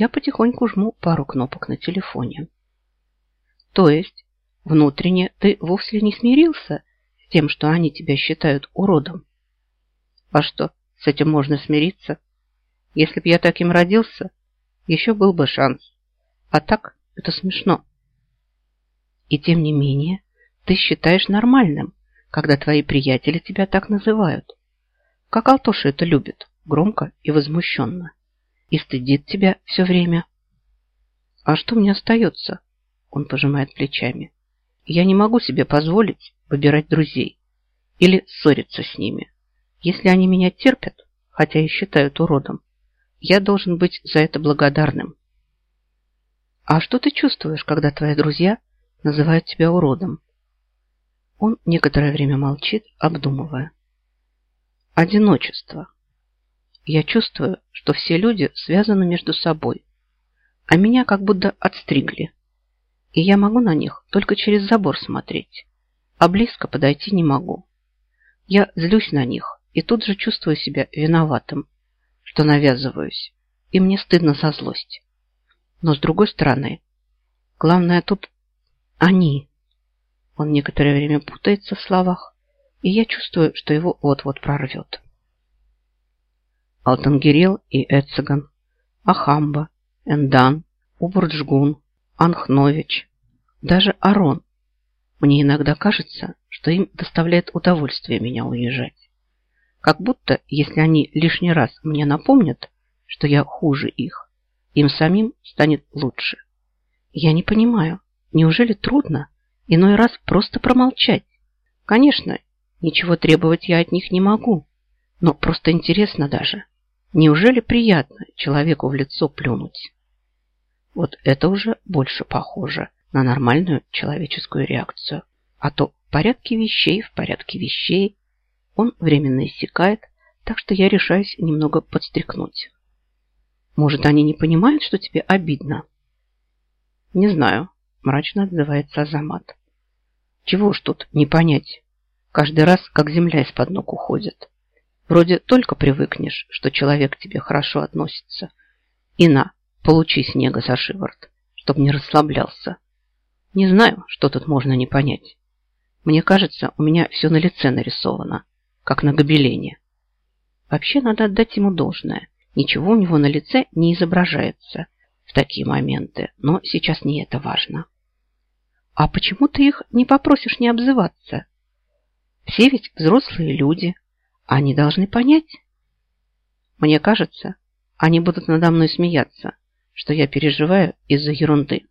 Я потихоньку жму пару кнопок на телефоне. То есть, внутренне ты вовсе не смирился с тем, что они тебя считают уродом? А что, с этим можно смириться? Если б я таким родился, еще был бы шанс. А так это смешно. И тем не менее, ты считаешь нормальным, когда твои приятели тебя так называют. Как Алтоша это любит, громко и возмущенно. И стыдит тебя все время. А что мне остается? Он пожимает плечами. Я не могу себе позволить выбирать друзей или ссориться с ними. Если они меня терпят, хотя и считают уродом, я должен быть за это благодарным. А что ты чувствуешь, когда твои друзья называют тебя уродом? Он некоторое время молчит, обдумывая. Одиночество. Я чувствую, что все люди связаны между собой, а меня как будто отстригли. И я могу на них только через забор смотреть, а близко подойти не могу. Я злюсь на них и тут же чувствую себя виноватым, что навязываюсь, и мне стыдно за злость. Но с другой стороны, главное тут они. Он некоторое время путается в словах, и я чувствую, что его вот-вот прорвет. Алтангирел и Эцеган, Ахамба, Эндан, Убурджгун, Анхнович, даже Арон. Мне иногда кажется, что им доставляет удовольствие меня уезжать. Как будто, если они лишний раз мне напомнят, что я хуже их, им самим станет лучше. Я не понимаю, неужели трудно иной раз просто промолчать? Конечно, ничего требовать я от них не могу, но просто интересно даже. Неужели приятно человеку в лицо плюнуть? Вот это уже больше похоже на нормальную человеческую реакцию. А то в порядке вещей, в порядке вещей он временно иссякает, так что я решаюсь немного подстрекнуть. Может, они не понимают, что тебе обидно? Не знаю, мрачно отзывается Азамат. Чего ж тут не понять? Каждый раз, как земля из-под ног уходит. Вроде только привыкнешь, что человек к тебе хорошо относится. И на, получи снега за шиворот, чтоб не расслаблялся. Не знаю, что тут можно не понять. Мне кажется, у меня все на лице нарисовано как на гобелене. Вообще надо отдать ему должное. Ничего у него на лице не изображается в такие моменты, но сейчас не это важно. А почему ты их не попросишь не обзываться? Все ведь взрослые люди, они должны понять. Мне кажется, они будут надо мной смеяться, что я переживаю из-за ерунды.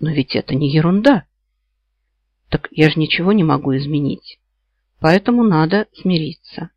Но ведь это не ерунда. Так я же ничего не могу изменить. Поэтому надо смириться.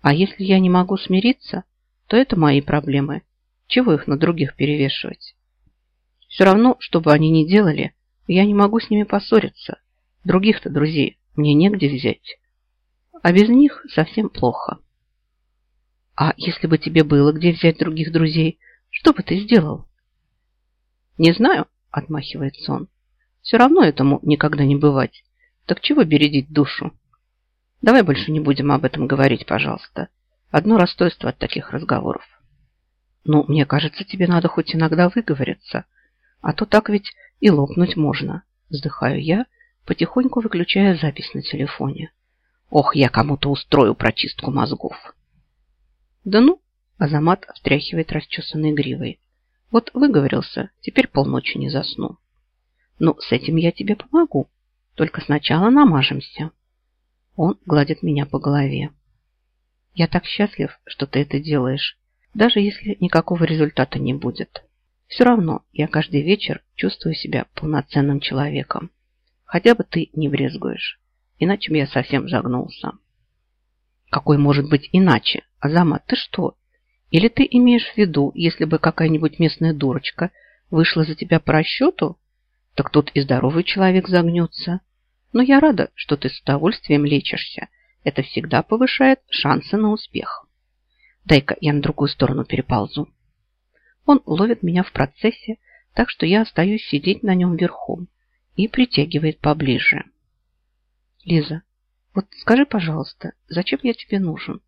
А если я не могу смириться, то это мои проблемы. Чего их на других перевешивать? Все равно, что бы они ни делали, я не могу с ними поссориться. Других-то друзей мне негде взять. А без них совсем плохо. А если бы тебе было где взять других друзей, что бы ты сделал? Не знаю, отмахивается он. Все равно этому никогда не бывать. Так чего бередить душу? Давай больше не будем об этом говорить, пожалуйста. Одно расстройство от таких разговоров. Ну, мне кажется, тебе надо хоть иногда выговориться. А то так ведь и лопнуть можно. Вздыхаю я, потихоньку выключая запись на телефоне. Ох, я кому-то устрою прочистку мозгов. Да ну, Азамат встряхивает расчесанной гривой. Вот выговорился, теперь полночи не засну. Ну, с этим я тебе помогу. Только сначала намажемся. Он гладит меня по голове. Я так счастлив, что ты это делаешь, даже если никакого результата не будет. Все равно я каждый вечер чувствую себя полноценным человеком. Хотя бы ты не брезгуешь, иначе бы я совсем загнулся. Какой может быть иначе? Азамат, ты что? Или ты имеешь в виду, если бы какая-нибудь местная дурочка вышла за тебя по расчету, так тут и здоровый человек загнется. Но я рада, что ты с удовольствием лечишься. Это всегда повышает шансы на успех. Дай-ка я на другую сторону переползу. Он ловит меня в процессе, так что я остаюсь сидеть на нем верхом и притягивает поближе. Лиза, вот скажи, пожалуйста, зачем я тебе нужен?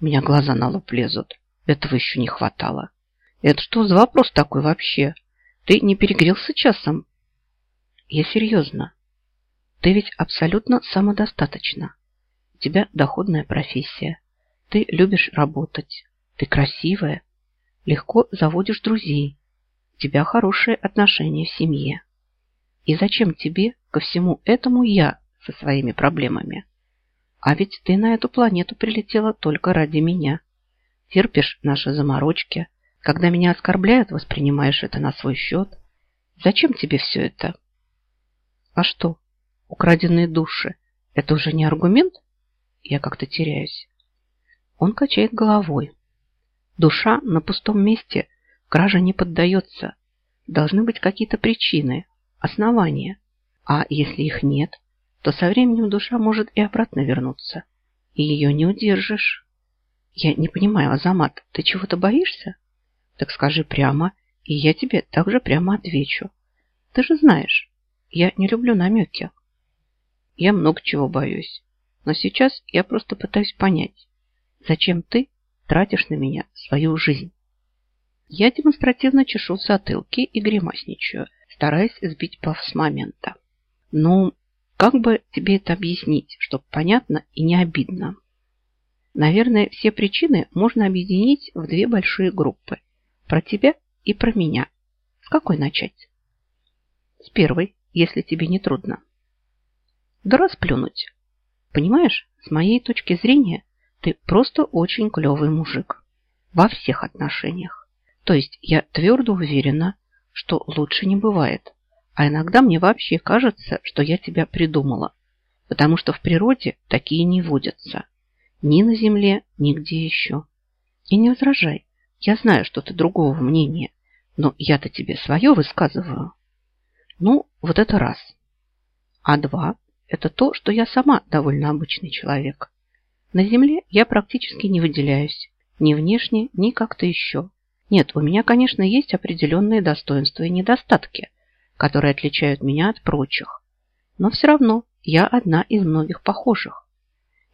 У меня глаза на лоб лезут. Этого еще не хватало. Это что за вопрос такой вообще? Ты не перегрелся часом? Я серьезно. Ты ведь абсолютно самодостаточна. У тебя доходная профессия. Ты любишь работать. Ты красивая. Легко заводишь друзей. У тебя хорошие отношения в семье. И зачем тебе ко всему этому я со своими проблемами? А ведь ты на эту планету прилетела только ради меня. Терпишь наши заморочки. Когда меня оскорбляют, воспринимаешь это на свой счет. Зачем тебе все это? А что, украденные души – это уже не аргумент? Я как-то теряюсь. Он качает головой. Душа на пустом месте кража не поддается. Должны быть какие-то причины, основания. А если их нет, то со временем душа может и обратно вернуться. И ее не удержишь. Я не понимаю, Азамат, ты чего-то боишься? Так скажи прямо, и я тебе также прямо отвечу. Ты же знаешь, я не люблю намеки. Я много чего боюсь. Но сейчас я просто пытаюсь понять, зачем ты тратишь на меня свою жизнь. Я демонстративно чешу в затылке и гримасничаю, стараясь сбить пав с момента. Ну, как бы тебе это объяснить, чтобы понятно и не обидно? Наверное, все причины можно объединить в две большие группы. Про тебя и про меня. С какой начать? С первой, если тебе не трудно. Да расплюнуть. Понимаешь, с моей точки зрения, ты просто очень клевый мужик. Во всех отношениях. То есть я твердо уверена, что лучше не бывает. А иногда мне вообще кажется, что я тебя придумала. Потому что в природе такие не водятся. Ни на земле, ни где еще. И не возражай. Я знаю, что ты другого мнения. Но я-то тебе свое высказываю. Ну, вот это раз. А два – это то, что я сама довольно обычный человек. На земле я практически не выделяюсь. Ни внешне, ни как-то еще. Нет, у меня, конечно, есть определенные достоинства и недостатки – которые отличают меня от прочих. Но все равно я одна из многих похожих.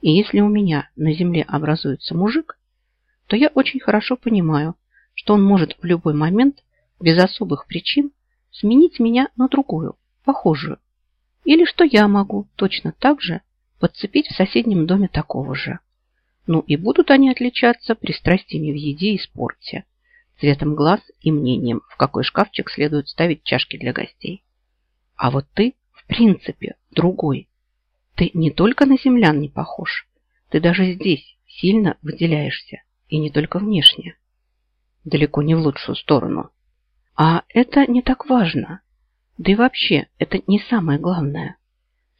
И если у меня на земле образуется мужик, то я очень хорошо понимаю, что он может в любой момент, без особых причин, сменить меня на другую, похожую. Или что я могу точно так же подцепить в соседнем доме такого же. Ну и будут они отличаться пристрастиями в еде и спорте цветом глаз и мнением, в какой шкафчик следует ставить чашки для гостей. А вот ты, в принципе, другой. Ты не только на землян не похож, ты даже здесь сильно выделяешься, и не только внешне. Далеко не в лучшую сторону. А это не так важно. Да и вообще, это не самое главное.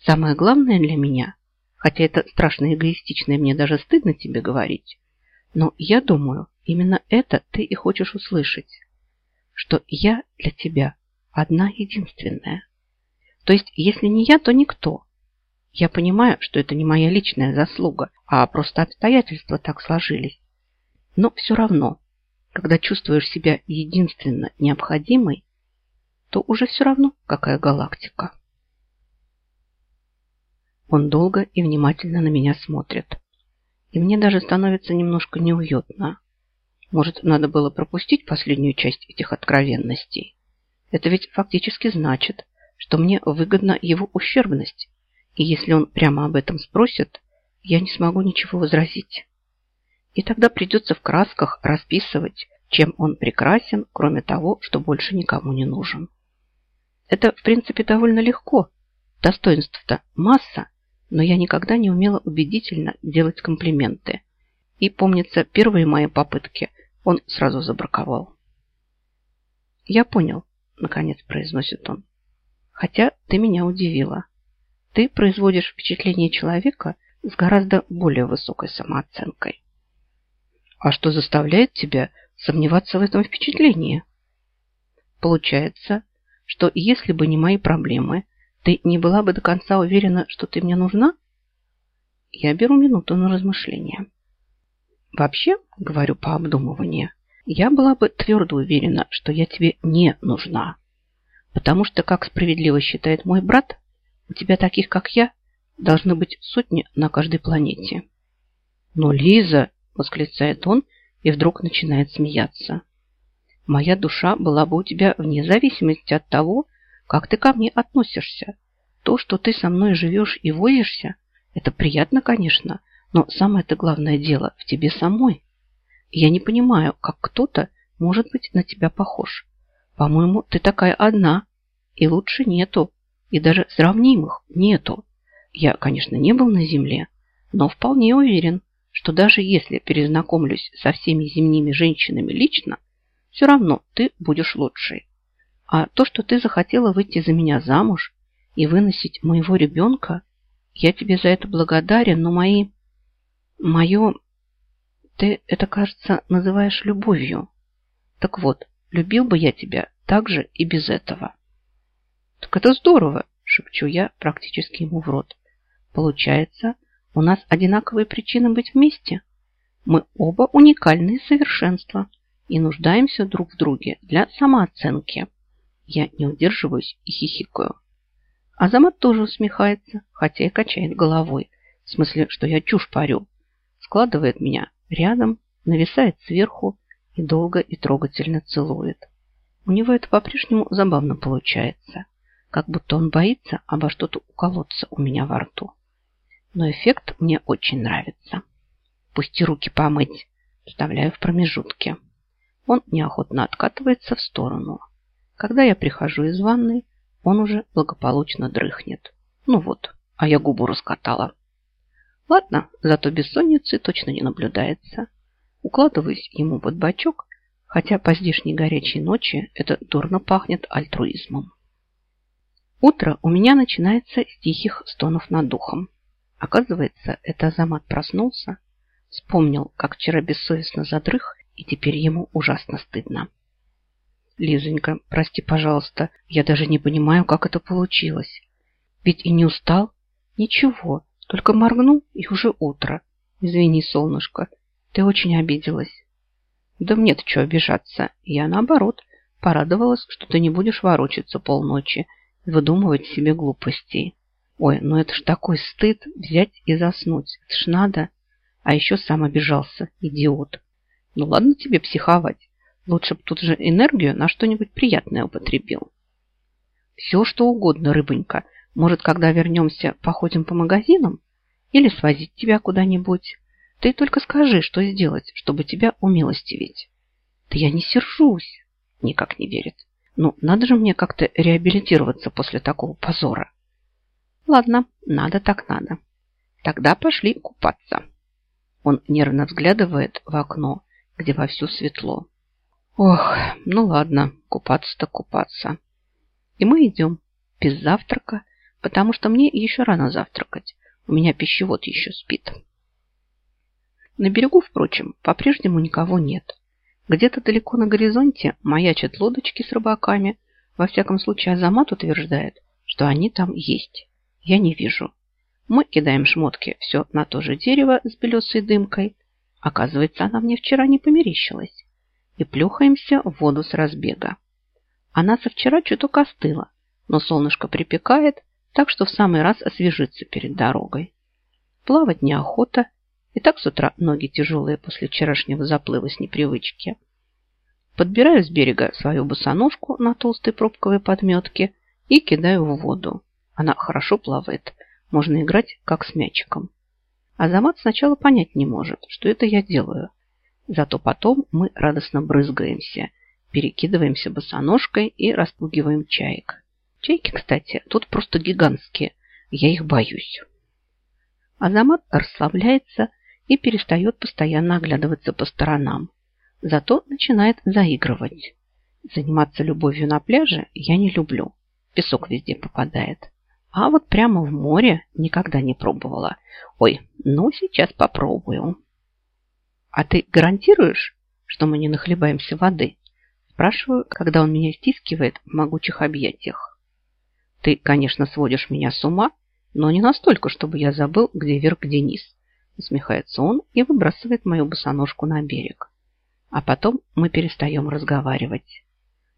Самое главное для меня, хотя это страшно эгоистично и мне даже стыдно тебе говорить, но я думаю, именно это ты и хочешь услышать. Что я для тебя одна единственная. То есть, если не я, то никто. Я понимаю, что это не моя личная заслуга, а просто обстоятельства так сложились. Но все равно, когда чувствуешь себя единственно необходимой, то уже все равно, какая галактика. Он долго и внимательно на меня смотрит и мне даже становится немножко неуютно. Может, надо было пропустить последнюю часть этих откровенностей? Это ведь фактически значит, что мне выгодна его ущербность, и если он прямо об этом спросит, я не смогу ничего возразить. И тогда придется в красках расписывать, чем он прекрасен, кроме того, что больше никому не нужен. Это, в принципе, довольно легко. Достоинств-то масса, но я никогда не умела убедительно делать комплименты. И, помнится, первые мои попытки он сразу забраковал. «Я понял», — наконец произносит он. «Хотя ты меня удивила. Ты производишь впечатление человека с гораздо более высокой самооценкой». «А что заставляет тебя сомневаться в этом впечатлении?» «Получается, что если бы не мои проблемы, ты не была бы до конца уверена, что ты мне нужна? Я беру минуту на размышление. Вообще, говорю по обдумыванию, я была бы твердо уверена, что я тебе не нужна. Потому что, как справедливо считает мой брат, у тебя таких, как я, должны быть сотни на каждой планете. Но Лиза, восклицает он и вдруг начинает смеяться. Моя душа была бы у тебя вне зависимости от того, как ты ко мне относишься. То, что ты со мной живешь и возишься, это приятно, конечно, но самое-то главное дело в тебе самой. Я не понимаю, как кто-то может быть на тебя похож. По-моему, ты такая одна, и лучше нету, и даже сравнимых нету. Я, конечно, не был на земле, но вполне уверен, что даже если перезнакомлюсь со всеми земными женщинами лично, все равно ты будешь лучшей. А то, что ты захотела выйти за меня замуж и выносить моего ребенка, я тебе за это благодарен, но мои... Мое... Ты это, кажется, называешь любовью. Так вот, любил бы я тебя так же и без этого. Так это здорово, шепчу я практически ему в рот. Получается, у нас одинаковые причины быть вместе. Мы оба уникальные совершенства и нуждаемся друг в друге для самооценки. Я не удерживаюсь и хихикаю. Азамат тоже усмехается, хотя и качает головой. В смысле, что я чушь парю. Складывает меня рядом, нависает сверху и долго и трогательно целует. У него это по-прежнему забавно получается. Как будто он боится обо что-то уколоться у меня во рту. Но эффект мне очень нравится. Пусти руки помыть. Вставляю в промежутке. Он неохотно откатывается в сторону. Когда я прихожу из ванной, он уже благополучно дрыхнет. Ну вот, а я губу раскатала. Ладно, зато бессонницы точно не наблюдается. Укладываюсь ему под бочок, хотя по здешней горячей ночи это дурно пахнет альтруизмом. Утро у меня начинается с тихих стонов над духом. Оказывается, это Азамат проснулся, вспомнил, как вчера бессовестно задрых, и теперь ему ужасно стыдно. Лизонька, прости, пожалуйста, я даже не понимаю, как это получилось. Ведь и не устал. Ничего, только моргнул, и уже утро. Извини, солнышко, ты очень обиделась. Да мне-то что обижаться. Я, наоборот, порадовалась, что ты не будешь ворочаться полночи и выдумывать себе глупостей. Ой, ну это ж такой стыд взять и заснуть. Это ж надо. А еще сам обижался, идиот. Ну ладно тебе психовать. Лучше б тут же энергию на что-нибудь приятное употребил. Все, что угодно, рыбонька. Может, когда вернемся, походим по магазинам? Или свозить тебя куда-нибудь? Ты только скажи, что сделать, чтобы тебя умилостивить. Да я не сержусь. Никак не верит. Ну, надо же мне как-то реабилитироваться после такого позора. Ладно, надо так надо. Тогда пошли купаться. Он нервно взглядывает в окно, где вовсю светло. Ох, ну ладно, купаться-то купаться. И мы идем без завтрака, потому что мне еще рано завтракать. У меня пищевод еще спит. На берегу, впрочем, по-прежнему никого нет. Где-то далеко на горизонте маячат лодочки с рыбаками. Во всяком случае, Азамат утверждает, что они там есть. Я не вижу. Мы кидаем шмотки все на то же дерево с белесой дымкой. Оказывается, она мне вчера не померещилась и плюхаемся в воду с разбега. Она со вчера чуток остыла, но солнышко припекает, так что в самый раз освежиться перед дорогой. Плавать неохота, и так с утра ноги тяжелые после вчерашнего заплыва с непривычки. Подбираю с берега свою босоножку на толстой пробковой подметке и кидаю в воду. Она хорошо плавает, можно играть как с мячиком. Азамат сначала понять не может, что это я делаю – Зато потом мы радостно брызгаемся, перекидываемся босоножкой и распугиваем чаек. Чайки, кстати, тут просто гигантские. Я их боюсь. Азамат расслабляется и перестает постоянно оглядываться по сторонам. Зато начинает заигрывать. Заниматься любовью на пляже я не люблю. Песок везде попадает. А вот прямо в море никогда не пробовала. Ой, ну сейчас попробую. «А ты гарантируешь, что мы не нахлебаемся воды?» Спрашиваю, когда он меня стискивает в могучих объятиях. «Ты, конечно, сводишь меня с ума, но не настолько, чтобы я забыл, где вверх, где низ». Усмехается он и выбрасывает мою босоножку на берег. А потом мы перестаем разговаривать.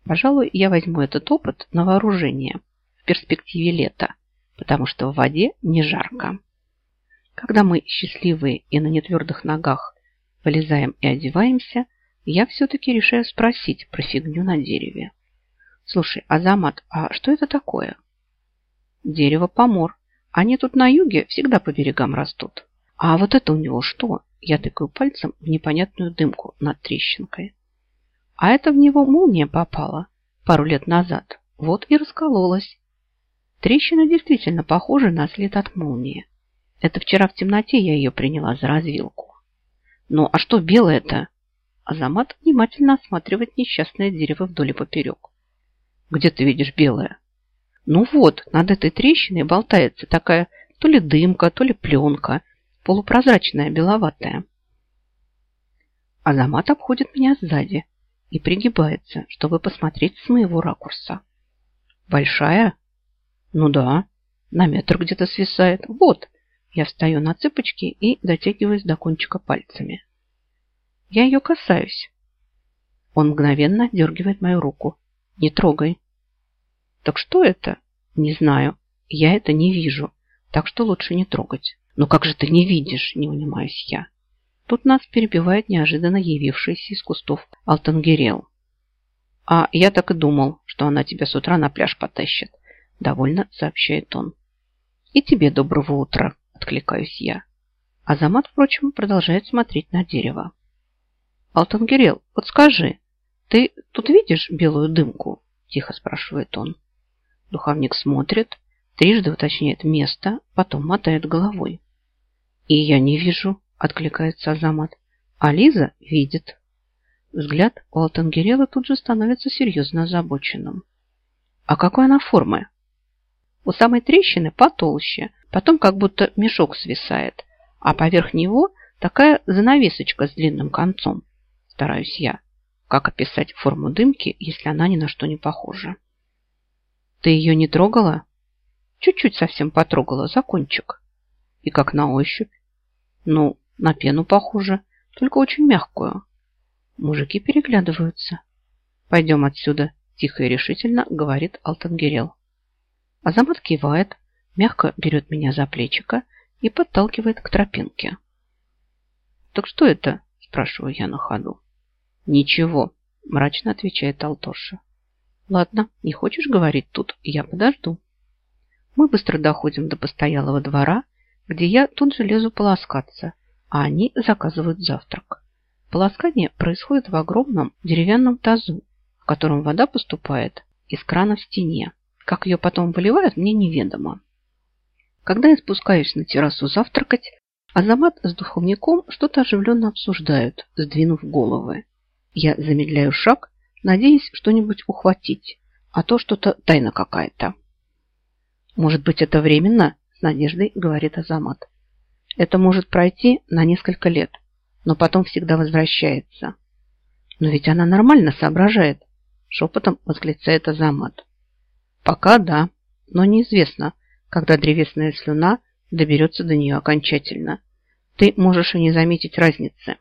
Пожалуй, я возьму этот опыт на вооружение в перспективе лета, потому что в воде не жарко. Когда мы счастливые и на нетвердых ногах Вылезаем и одеваемся, я все-таки решаю спросить про фигню на дереве. Слушай, Азамат, а что это такое? Дерево помор. Они тут на юге всегда по берегам растут. А вот это у него что? Я тыкаю пальцем в непонятную дымку над трещинкой. А это в него молния попала пару лет назад. Вот и раскололась. Трещина действительно похожа на след от молнии. Это вчера в темноте я ее приняла за развилку. Ну, а что белое-то? Азамат внимательно осматривает несчастное дерево вдоль и поперек. Где ты видишь белое? Ну вот, над этой трещиной болтается такая то ли дымка, то ли пленка, полупрозрачная, беловатая. Азамат обходит меня сзади и пригибается, чтобы посмотреть с моего ракурса. Большая? Ну да, на метр где-то свисает. Вот, я встаю на цыпочки и дотягиваюсь до кончика пальцами. Я ее касаюсь. Он мгновенно дергивает мою руку. Не трогай. Так что это? Не знаю. Я это не вижу. Так что лучше не трогать. Но как же ты не видишь? Не унимаюсь я. Тут нас перебивает неожиданно явившийся из кустов Алтангерел. А я так и думал, что она тебя с утра на пляж потащит. Довольно сообщает он. И тебе доброго утра, откликаюсь я. Азамат, впрочем, продолжает смотреть на дерево. Алтангерел, вот скажи, ты тут видишь белую дымку? Тихо спрашивает он. Духовник смотрит, трижды уточняет место, потом мотает головой. И я не вижу, откликается Азамат. А Лиза видит. Взгляд у Алтангерела тут же становится серьезно озабоченным. А какой она формы? У самой трещины потолще, потом как будто мешок свисает, а поверх него такая занавесочка с длинным концом. Стараюсь я. Как описать форму дымки, если она ни на что не похожа? Ты ее не трогала? Чуть-чуть совсем потрогала за кончик. И как на ощупь? Ну, на пену похоже, только очень мягкую. Мужики переглядываются. Пойдем отсюда, тихо и решительно говорит Алтангерел. Азамат кивает, мягко берет меня за плечико и подталкивает к тропинке. «Так что это?» – спрашиваю я на ходу. «Ничего», – мрачно отвечает Алтоша. «Ладно, не хочешь говорить тут, я подожду». Мы быстро доходим до постоялого двора, где я тут же лезу полоскаться, а они заказывают завтрак. Полоскание происходит в огромном деревянном тазу, в котором вода поступает из крана в стене. Как ее потом выливают, мне неведомо. Когда я спускаюсь на террасу завтракать, Азамат с духовником что-то оживленно обсуждают, сдвинув головы. Я замедляю шаг, надеясь что-нибудь ухватить, а то что-то тайна какая-то. Может быть, это временно? С надеждой говорит Азамат. Это может пройти на несколько лет, но потом всегда возвращается. Но ведь она нормально соображает, шепотом восклицает Азамат. Пока да, но неизвестно, когда древесная слюна доберется до нее окончательно. Ты можешь и не заметить разницы.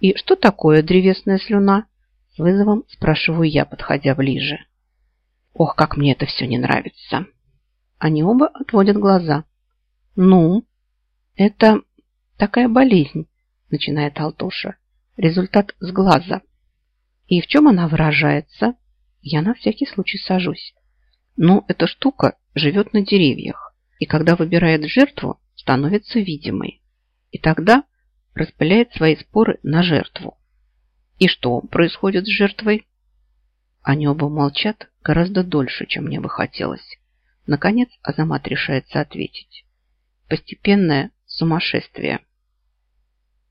И что такое древесная слюна? С вызовом спрашиваю я, подходя ближе. Ох, как мне это все не нравится. Они оба отводят глаза. Ну, это такая болезнь, начинает Алтоша. Результат с глаза. И в чем она выражается? Я на всякий случай сажусь. Но эта штука живет на деревьях, и когда выбирает жертву, становится видимой. И тогда распыляет свои споры на жертву. И что происходит с жертвой? Они оба молчат гораздо дольше, чем мне бы хотелось. Наконец Азамат решается ответить. Постепенное сумасшествие.